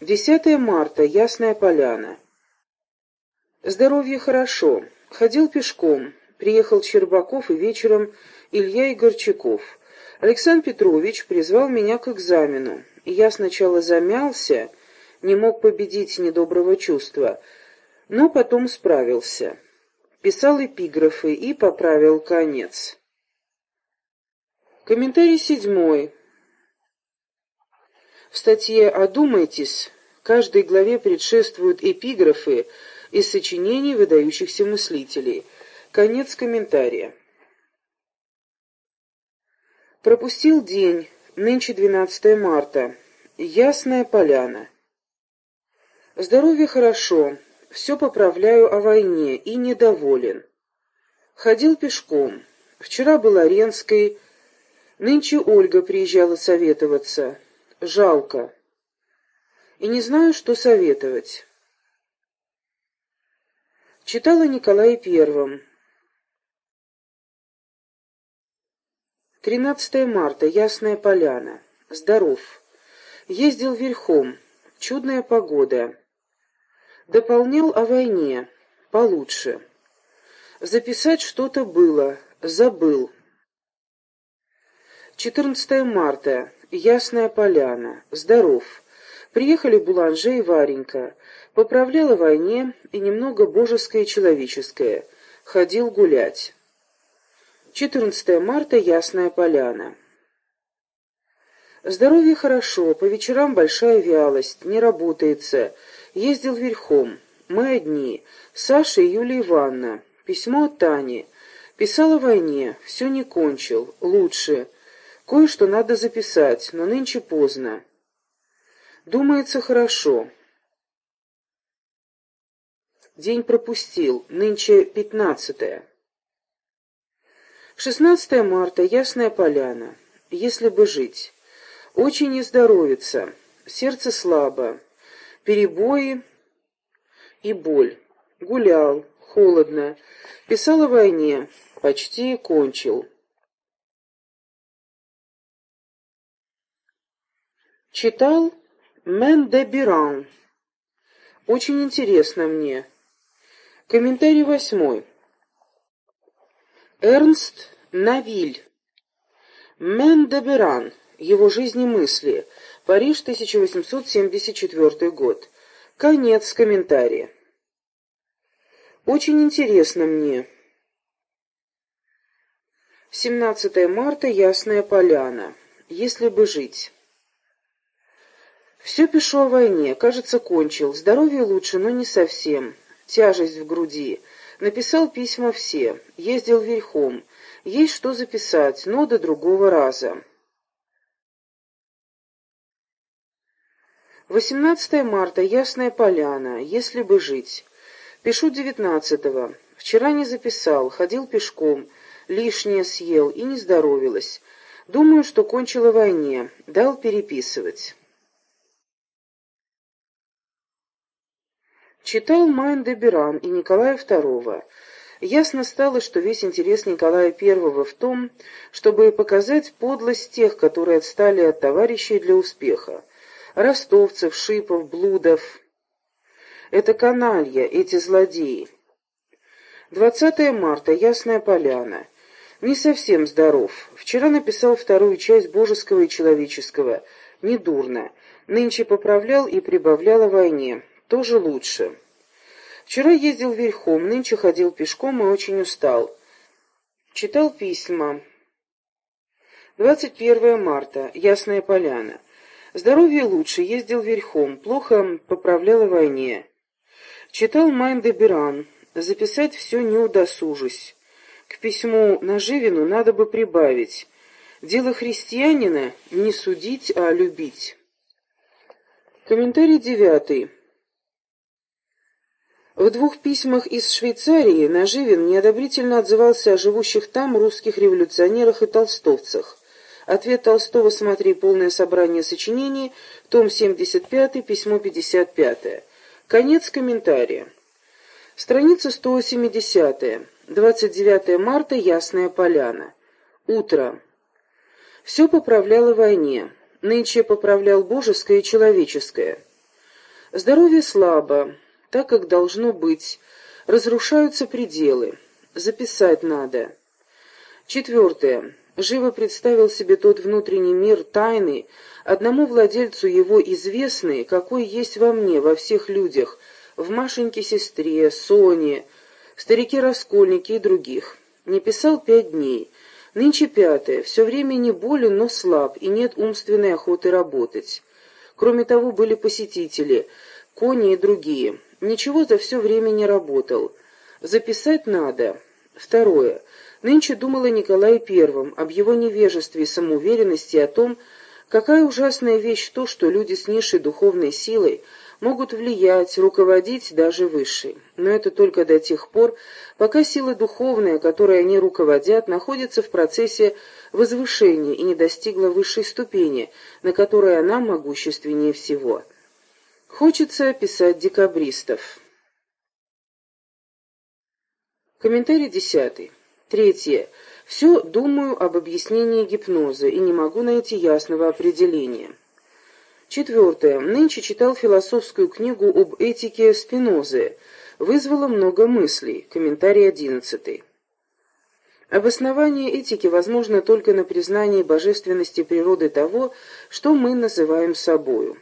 10 марта. Ясная поляна. Здоровье хорошо. Ходил пешком. Приехал Щербаков и вечером Илья Игорчаков. Александр Петрович призвал меня к экзамену. И я сначала замялся, не мог победить недоброго чувства, но потом справился. Писал эпиграфы и поправил конец. Комментарий седьмой. В статье «Одумайтесь» каждой главе предшествуют эпиграфы из сочинений выдающихся мыслителей. Конец комментария. Пропустил день, нынче 12 марта. Ясная поляна. Здоровье хорошо, все поправляю о войне и недоволен. Ходил пешком. Вчера был Оренской, нынче Ольга приезжала советоваться. Жалко. И не знаю, что советовать. Читала Николай Первым. 13 марта. Ясная поляна. Здоров. Ездил верхом. Чудная погода. Дополнял о войне. Получше. Записать что-то было. Забыл. 14 марта. Ясная поляна. Здоров. Приехали Буланже и Варенька. Поправлял о войне и немного божеское и человеческое. Ходил гулять. 14 марта. Ясная поляна. Здоровье хорошо, по вечерам большая вялость, не работается. Ездил верхом. Мы одни. Саша и Юлия Ивановна. Письмо от Тани. Писал о войне. Все не кончил. Лучше. Кое-что надо записать, но нынче поздно. Думается хорошо. День пропустил. Нынче пятнадцатое. 16 марта. Ясная поляна. Если бы жить. Очень не здоровится. Сердце слабо перебои и боль. Гулял, холодно, писал о войне, почти кончил. Читал Мен де Биран. Очень интересно мне. Комментарий восьмой. Эрнст Навиль. Мен де Биран. Его жизнь и мысли. Париж, 1874 год. Конец комментария. Очень интересно мне. 17 марта, Ясная Поляна. Если бы жить. Все пишу о войне. Кажется, кончил. Здоровье лучше, но не совсем. Тяжесть в груди. Написал письма все. Ездил верхом. Есть что записать, но до другого раза. 18 марта, Ясная Поляна, если бы жить. Пишу 19-го. Вчера не записал, ходил пешком, лишнее съел и не здоровилась. Думаю, что кончила войне, дал переписывать. Читал Майн де Биран и Николая II. Ясно стало, что весь интерес Николая I в том, чтобы показать подлость тех, которые отстали от товарищей для успеха ростовцев, шипов, блудов. Это каналья, эти злодеи. 20 марта, Ясная Поляна. Не совсем здоров. Вчера написал вторую часть божеского и человеческого. Недурно. Нынче поправлял и прибавлял о войне. Тоже лучше. Вчера ездил верхом, нынче ходил пешком и очень устал. Читал письма. 21 марта. Ясная Поляна. Здоровье лучше, ездил верхом, плохо поправлял о войне. Читал Майн де Биран, записать все не удосужусь. К письму Наживину надо бы прибавить. Дело христианина не судить, а любить. Комментарий девятый. В двух письмах из Швейцарии Наживин неодобрительно отзывался о живущих там русских революционерах и толстовцах. Ответ Толстого «Смотри полное собрание сочинений», том 75, письмо 55. Конец комментария. Страница 170. 29 марта, Ясная Поляна. Утро. Все поправляло войне. Нынче поправлял божеское и человеческое. Здоровье слабо, так как должно быть. Разрушаются пределы. Записать надо. Четвертое. Живо представил себе тот внутренний мир тайны, одному владельцу его известный, какой есть во мне, во всех людях, в Машеньке-сестре, Соне, старике-раскольнике и других. Не писал пять дней. Нынче пятое. Все время не болен, но слаб, и нет умственной охоты работать. Кроме того, были посетители, кони и другие. Ничего за все время не работал. Записать надо. Второе. Нынче думала Николай Первом об его невежестве и самоуверенности о том, какая ужасная вещь то, что люди с низшей духовной силой могут влиять, руководить даже высшей. Но это только до тех пор, пока сила духовная, которой они руководят, находится в процессе возвышения и не достигла высшей ступени, на которой она могущественнее всего. Хочется описать декабристов. Комментарий десятый. Третье. Все думаю об объяснении гипноза и не могу найти ясного определения. Четвертое. Нынче читал философскую книгу об этике Спинозы. Вызвало много мыслей. Комментарий одиннадцатый. Обоснование этики возможно только на признании божественности природы того, что мы называем собою.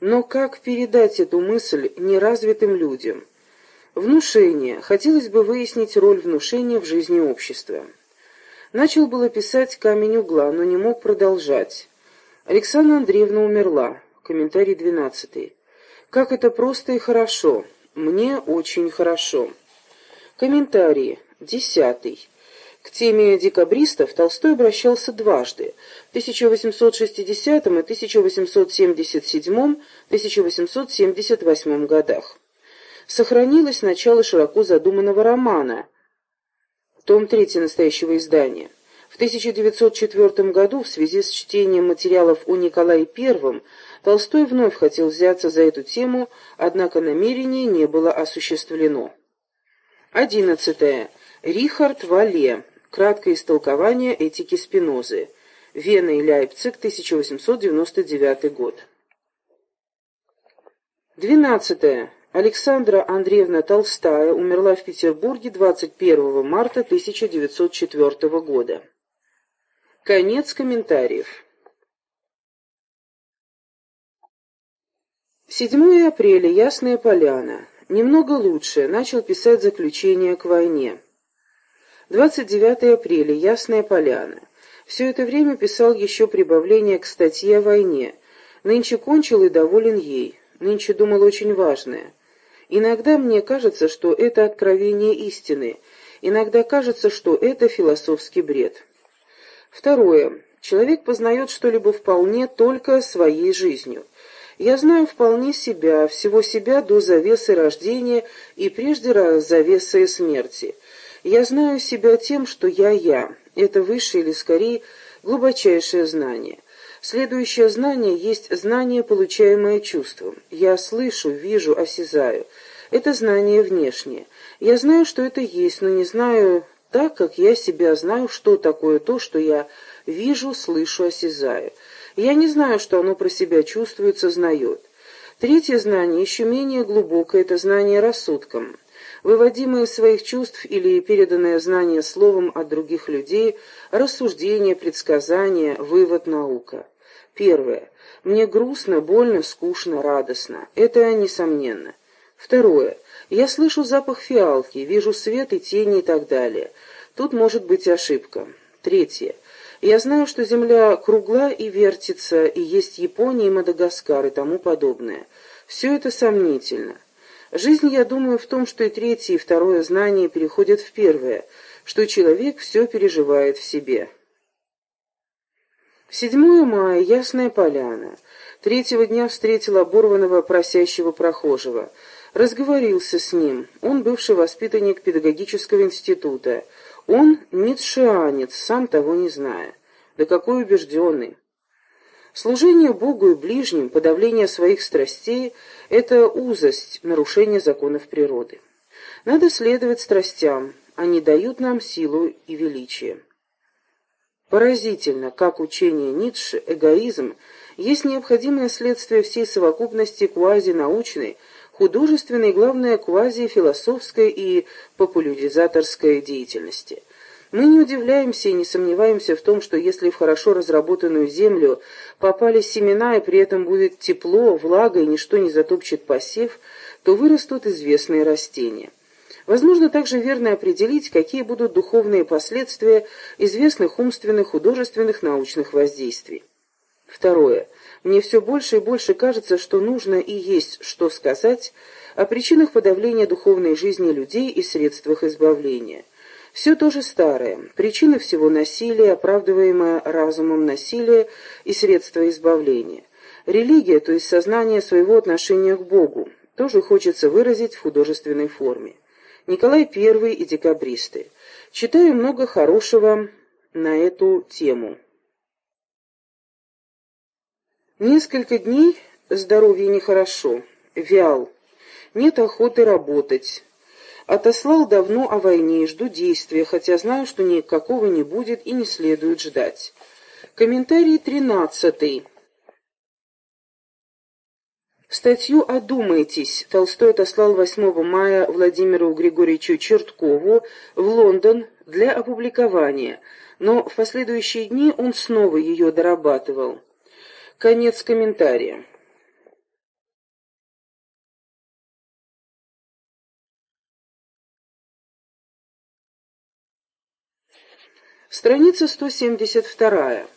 Но как передать эту мысль неразвитым людям? Внушение. Хотелось бы выяснить роль внушения в жизни общества. Начал было писать «Камень угла», но не мог продолжать. Александра Андреевна умерла. Комментарий двенадцатый. Как это просто и хорошо. Мне очень хорошо. Комментарий десятый. К теме декабристов Толстой обращался дважды, в 1860 и 1877-1878 годах. Сохранилось начало широко задуманного романа, том 3 настоящего издания. В 1904 году в связи с чтением материалов о Николае I Толстой вновь хотел взяться за эту тему, однако намерение не было осуществлено. 11. Рихард Вале. Краткое истолкование этики Спинозы. Вена и Ляйпциг, 1899 год. 12. Александра Андреевна Толстая умерла в Петербурге 21 марта 1904 года. Конец комментариев. 7 апреля. Ясная поляна. Немного лучше. Начал писать заключение к войне. 29 апреля. Ясная поляна. Все это время писал еще прибавление к статье о войне. Нынче кончил и доволен ей. Нынче думал очень важное. Иногда мне кажется, что это откровение истины. Иногда кажется, что это философский бред. Второе. Человек познает что-либо вполне только своей жизнью. Я знаю вполне себя, всего себя до завесы рождения и прежде завесы смерти. Я знаю себя тем, что я я. Это высшее или, скорее, глубочайшее знание. Следующее знание есть знание, получаемое чувством. Я слышу, вижу, осязаю. Это знание внешнее. Я знаю, что это есть, но не знаю так, как я себя знаю, что такое то, что я вижу, слышу, осязаю. Я не знаю, что оно про себя чувствует, сознает. Третье знание, еще менее глубокое, это знание рассудком выводимые из своих чувств или переданное знание словом от других людей, рассуждение, предсказание, вывод, наука. Первое. Мне грустно, больно, скучно, радостно. Это несомненно. Второе. Я слышу запах фиалки, вижу свет и тени и так далее. Тут может быть ошибка. Третье. Я знаю, что Земля кругла и вертится, и есть Япония и Мадагаскар и тому подобное. Все это сомнительно. Жизнь, я думаю, в том, что и третье, и второе знание переходят в первое, что человек все переживает в себе. 7 мая, Ясная Поляна. Третьего дня встретил оборванного просящего прохожего. Разговорился с ним. Он бывший воспитанник педагогического института. Он ницшеанец, сам того не зная. Да какой убежденный. Служение Богу и ближним, подавление своих страстей – это узость, нарушение законов природы. Надо следовать страстям, они дают нам силу и величие. Поразительно, как учение Ницше, эгоизм есть необходимое следствие всей совокупности квазинаучной, художественной и, главное, квазифилософской и популяризаторской деятельности. Мы не удивляемся и не сомневаемся в том, что если в хорошо разработанную землю попали семена и при этом будет тепло, влага и ничто не затопчет посев, то вырастут известные растения. Возможно также верно определить, какие будут духовные последствия известных умственных, художественных, научных воздействий. Второе. Мне все больше и больше кажется, что нужно и есть что сказать о причинах подавления духовной жизни людей и средствах избавления. Все то же старое. Причины всего насилия, оправдываемое разумом насилия и средства избавления. Религия, то есть сознание своего отношения к Богу, тоже хочется выразить в художественной форме. Николай I и декабристы. Читаю много хорошего на эту тему. Несколько дней здоровье нехорошо, вял, нет охоты работать. Отослал давно о войне и жду действия, хотя знаю, что никакого не будет и не следует ждать. Комментарий тринадцатый. Статью «Одумайтесь» Толстой отослал 8 мая Владимиру Григорьевичу Черткову в Лондон для опубликования, но в последующие дни он снова ее дорабатывал. Конец комментария. Страница 172.